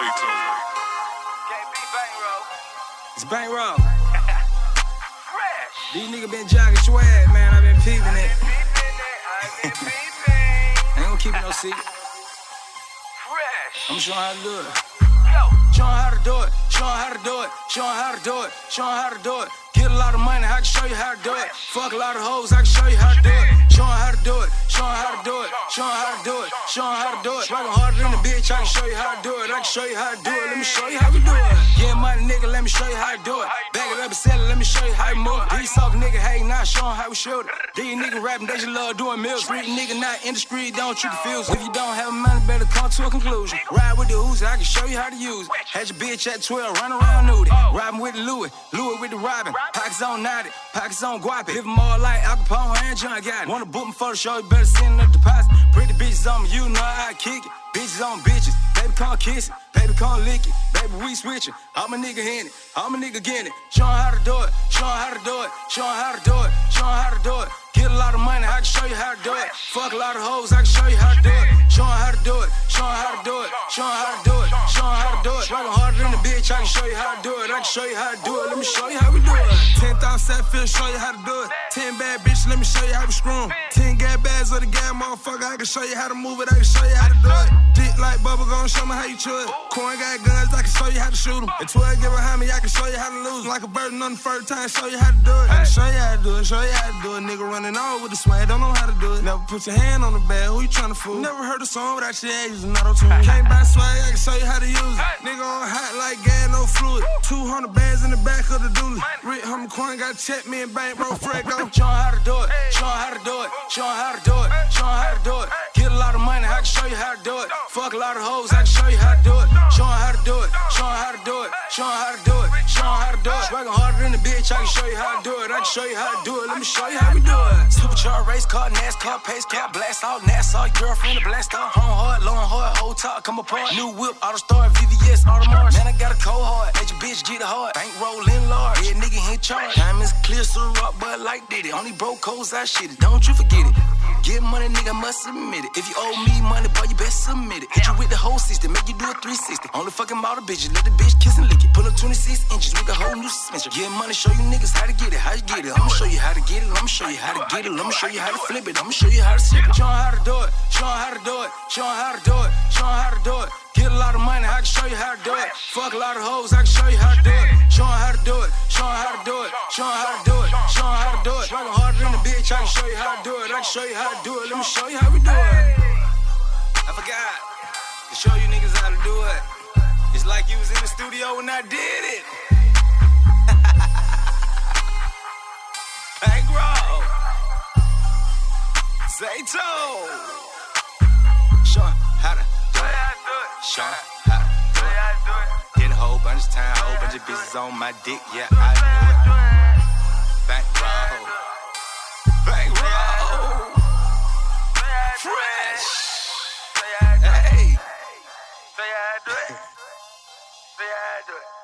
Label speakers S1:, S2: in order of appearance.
S1: Zayto.
S2: It's bankroll. These niggas been jogging swag, man. I've been peeping it. Ain't gonna keep no secret. I'm showing how to do it. Showing how to do it. Showing how to do it. Showing how to do it. Showing how to do it. Get a lot of money, I can show you how to do it. Fuck a lot of hoes, I can show you how to do it. Showing how to do it. Showing how to do it. Showing how to do it. Showing how to do it. Working harder than a bitch, I can show you how to do it. I can show you how to do it. Let me show you how we do it. Yeah, money, nigga, let me show you how to do it. Bag it up and sell it, let me show you how to move. These soft nigga hating, not showing how we shoot it. These niggas rapping, they just love doing mills. Street nigga not in the street, don't you confuse. If you don't have money, better come to a conclusion. Ride with the Uzi, I can show you how to use it. Had your bitch at 12, run around nudie. Riding with the Louis, Louis with the Robin. Pockets on 90, pockets on guapi. Live more like Al Capone and John got it. Wanna book me for the show, you better send the deposit. Pretty bitches on me, you know I kick it. Bitches on bitches, baby come kiss it, baby come lick it, baby we switching. I'm a nigga in it, I'm a nigga getting it. Show how to do it, show how to do it, show how to do it, show how to do it. Get a lot of money, I can show you how to do it. Fuck a lot of hoes, I can show you how to do it. Show how to do it, show how to do it, show how to do it, show how to do it. Working harder than a bitch, I can show you how to do it. I can show you how to do it. Let me show you how we do it.
S3: 10,000 Satfield, show you how to do it. 10 bad bitches, let me show you how we screw 'em. 10 gas bags of the gas, motherfucker, I can show you how to move it, I can show you how to do it. Dick like bubble gum, show me how you chew it. Corn got guns, I can show you how to shoot 'em. And 12 get behind me, I can show you how to lose 'em. Like a burden on the first time, show you how to do it. I can show you how to do it, show you how to do it. Nigga running all with the swag, don't know how to do it. Never put your hand on the bag, who you tryna fool? Never heard a song without your ass using auto tune. Can't buy swag, I can show you how to use it. Nigga on hot like gas, no fluid. 200 bands in the back of the dually. Rick Hummer Coin got check me and bank, bro, Fred go.
S2: Show 'em how to do it. Show 'em how to do it. Show 'em how to do it. Show 'em how to do it. Get a lot of money, I can show you how to do it. Fuck a lot of hoes, I can show you how to do it. Show 'em how to do it. Show 'em how to do it. Show 'em how to do it. Show 'em how to do it. Working harder than a bitch, I can show you how to do it. I can show you how to do it. Let me show you how we do it. Supercharged race car, NASCAR, pace car, blast out, Nassau, girlfriend, blast out. Home hard, long hard, top, come apart. New whip, auto start, VVS, Audemars. Man, I got a cold heart. Let your bitch get hard. Bank rolling large. Yeah, nigga in charge. Clear, so rock, but like did it. Only broke codes, I shit it. Don't you forget it. Get money, nigga, must admit it. If you owe me money, boy, you best submit it. Hit you with the whole system, make you do a 360. Only fucking model bitches, let the bitch kiss and lick it. Pull up 26 inches with a whole new suspension. Get money, show you niggas how to get it, how you get it. I'ma show you how to get it, I'ma show you how to get it, I'ma show you how to flip it, I'ma show you how to slip it. Show how to do it, show how to do it, show how to do it, show how to do it. Get a lot of money, I can show you how to do it. Fuck a lot of hoes, I can show you how to do it. Show how to do it, show how to do it, show how to do it, show how to do it. Working harder than a bitch, I can show you how to do it. I can show you how to do it. Let me show you how we do it. I forgot to show you niggas how to do it. It's like you was in the studio when I did it. Bankroll. Zayto. Show 'em how to Sean, how do it? Did a whole bunch of time, whole bunch of bitches on my dick, yeah, I do it. Bank roll, bank roll, fresh. Hey.
S1: Say I do it. Say I do it.